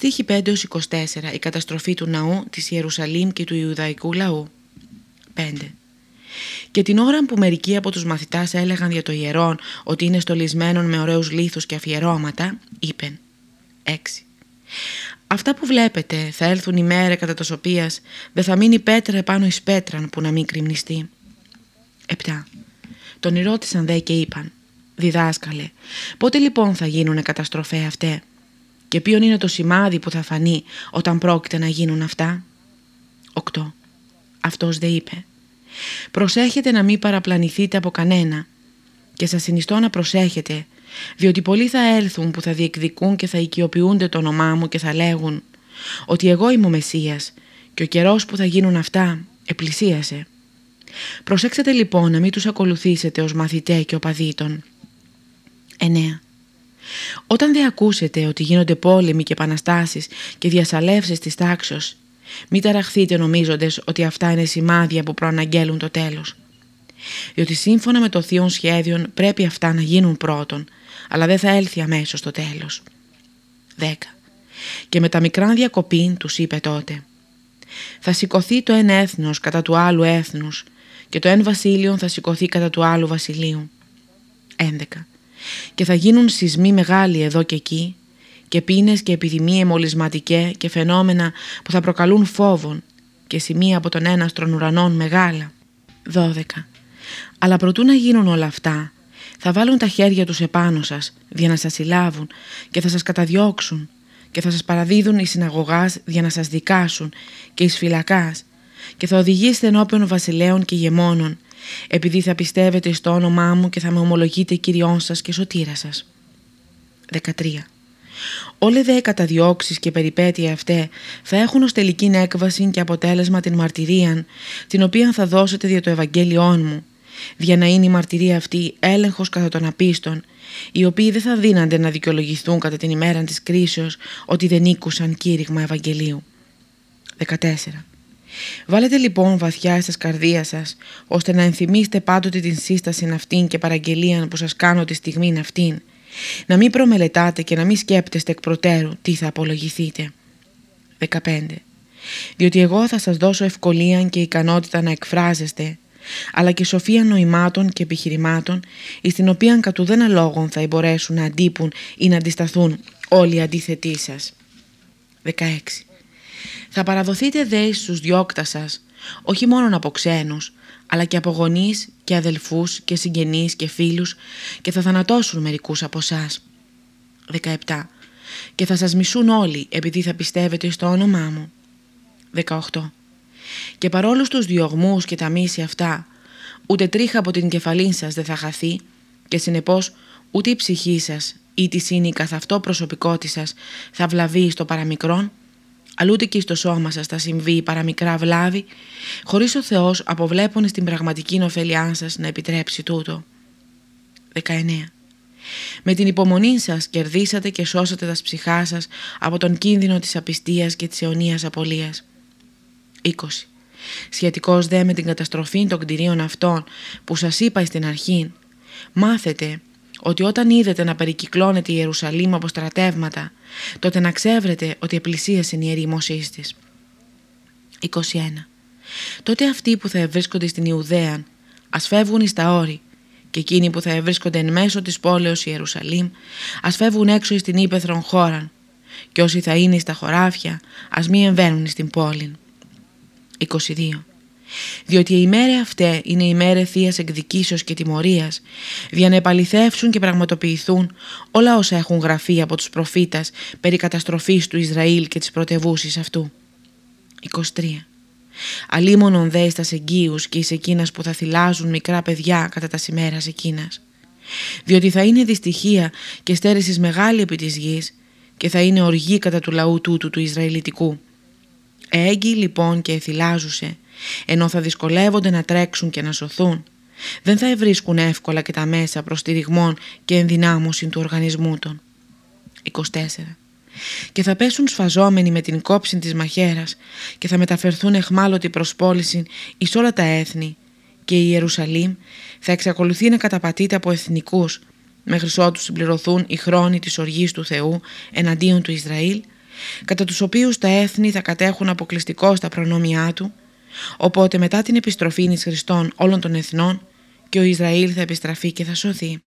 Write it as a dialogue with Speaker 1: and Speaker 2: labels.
Speaker 1: Στίχη 5-24 Η καταστροφή του ναού της Ιερουσαλήμ και του Ιουδαϊκού λαού 5. Και την ώρα που μερικοί από τους μαθητάς έλεγαν για το ιερόν ότι είναι στολισμένον με ωραίους λίθους και αφιερώματα, είπεν 6. Αυτά που βλέπετε θα έλθουν η μέρα κατά το οποίας δεν θα μείνει πέτρα επάνω εις πέτραν που να μην κρυμνιστεί. 7. Τον ρώτησαν δε και είπαν «Διδάσκαλε, πότε λοιπόν θα γίνουν καταστροφέ αυτέ; Και ποιον είναι το σημάδι που θα φανεί όταν πρόκειται να γίνουν αυτά» 8. Αυτός δε είπε «Προσέχετε να μην παραπλανηθείτε από κανένα και σας συνιστώ να προσέχετε διότι πολλοί θα έλθουν που θα διεκδικούν και θα οικειοποιούνται το όνομά μου και θα λέγουν ότι εγώ είμαι ο Μεσσίας και ο καιρός που θα γίνουν αυτά επλησίασε». Προσέξτε λοιπόν να μην τους ακολουθήσετε ως μαθητέ και οπαδίτων. 9. Όταν δεν ακούσετε ότι γίνονται πόλεμοι και επαναστάσεις και διασαλεύσεις της τάξεως, μην ταραχθείτε νομίζοντες ότι αυτά είναι σημάδια που προαναγγέλουν το τέλος. Διότι σύμφωνα με το θείο σχέδιο πρέπει αυτά να γίνουν πρώτον, αλλά δεν θα έλθει αμέσως το τέλος. 10. Και με τα μικρά διακοπήν τους είπε τότε «Θα σηκωθεί το ένα έθνος κατά του άλλου έθνους και το ένα βασίλειο θα σηκωθεί κατά του άλλου βασιλείου. 11. Και θα γίνουν σεισμοί μεγάλοι εδώ και εκεί και πίνες και επιδημίες μολυσματικέ και φαινόμενα που θα προκαλούν φόβων και σημεία από τον έναστρον ουρανών μεγάλα. 12. Αλλά προτού να γίνουν όλα αυτά, θα βάλουν τα χέρια τους επάνω σας, για να σας συλλάβουν και θα σας καταδιώξουν και θα σας παραδίδουν οι συναγωγάς για να σας δικάσουν και εις φυλακάς και θα οδηγήσετε ενώπιον βασιλέων και γεμόνων, επειδή θα πιστεύετε στο όνομά μου και θα με ομολογείτε Κυριόν σας και σωτήρα σας. 13. Όλε δε καταδιώξεις και περιπέτεια αυτέ θα έχουν ως τελική έκβαση και αποτέλεσμα την μαρτυρία, την οποία θα δώσετε δια το Ευαγγέλιόν μου, για να είναι η μαρτυρία αυτή έλεγχος κατά των απίστων, οι οποίοι δεν θα δίνανται να δικαιολογηθούν κατά την ημέρα της κρίσεως ότι δεν ήκουσαν κήρυγμα Ευαγγελίου. 14. Βάλετε λοιπόν βαθιά στα καρδία σας, ώστε να ενθυμίστε πάντοτε την σύσταση αυτήν και παραγγελία που σας κάνω τη στιγμή αυτήν, να μην προμελετάτε και να μην σκέπτεστε εκ προτέρου τι θα απολογηθείτε. 15. Διότι εγώ θα σας δώσω ευκολία και ικανότητα να εκφράζεστε, αλλά και σοφία νοημάτων και επιχειρημάτων, εις την οποία κατ' ουδένα λόγων θα μπορέσουν να αντίπουν ή να αντισταθούν όλοι οι αντίθετοί σας. 16. Θα παραδοθείτε δε στους διώκτα σας, όχι μόνο από ξένους, αλλά και από γονείς και αδελφούς και συγγενείς και φίλους και θα θανατώσουν μερικούς από εσά. 17. Και θα σας μισούν όλοι επειδή θα πιστεύετε στο όνομά μου. 18. Και παρόλους τους διωγμούς και τα μίση αυτά, ούτε τρίχα από την κεφαλή σας δεν θα χαθεί και συνεπώς ούτε η ψυχή σας ή τη σύνη καθ' αυτό προσωπικότητα σας θα βλαβεί στο παραμικρόν, αλλά ούτε και στο σώμα σας θα συμβεί η παραμικρά βλάβη, χωρίς ο Θεός αποβλέπουν στην πραγματική ωφέλειά σας να επιτρέψει τούτο. 19. Με την υπομονή σας κερδίσατε και σώσατε τα ψυχά σας από τον κίνδυνο της απιστίας και της αιωνίας απολίας. 20. Σχετικώς δε με την καταστροφή των κτηρίων αυτών που σας είπα στην αρχή, μάθετε ότι όταν είδετε να περικυκλώνεται η Ιερουσαλήμ από στρατεύματα, τότε να ξέβρετε ότι επλησίασε η ερήμωσή της. 21. Τότε αυτοί που θα ευρίσκονται στην Ιουδαία ας φεύγουν εις τα όρη και εκείνοι που θα ευρίσκονται εν μέσω της πόλεως Ιερουσαλήμ ας φεύγουν έξω εις την ύπεθρον χώραν και όσοι θα είναι στα χωράφια ας μη εμβαίνουν στην πόλη. 22 διότι η ημέρα αυτή είναι η μέρα θείας εκδικήσεως και τιμωρίας, για να επαληθεύσουν και πραγματοποιηθούν όλα όσα έχουν γραφεί από τους προφήτας περί καταστροφής του Ισραήλ και της πρωτευούσης αυτού. 23. Αλίμονον δε στα εγγύους και εις εκείνας που θα θυλάζουν μικρά παιδιά κατά τας σημέρας εκείνας. Διότι θα είναι δυστυχία και στέρεσης μεγάλη επί της γης και θα είναι οργή κατά του λαού τούτου του Ισραηλιτικού. Έγκυοι λοιπόν και εθυλάζουσε ενώ θα δυσκολεύονται να τρέξουν και να σωθούν, δεν θα ευρίσκουν εύκολα και τα μέσα προστηριγμών και ενδυνάμωση του οργανισμού των. 24. Και θα πέσουν σφαζόμενοι με την κόψη της μαχαίρας και θα μεταφερθούν εχμάλωτοι προς πώληση εις όλα τα έθνη και η Ιερουσαλήμ θα εξακολουθεί να καταπατείται από εθνικούς μέχρι ότου συμπληρωθούν οι χρόνοι της οργής του Θεού εναντίον του Ισραήλ κατά τους οποίους τα έθνη θα κατέχουν αποκλειστικό στα προνόμια του, οπότε μετά την επιστροφή εις Χριστόν όλων των εθνών και ο Ισραήλ θα επιστραφεί και θα σωθεί.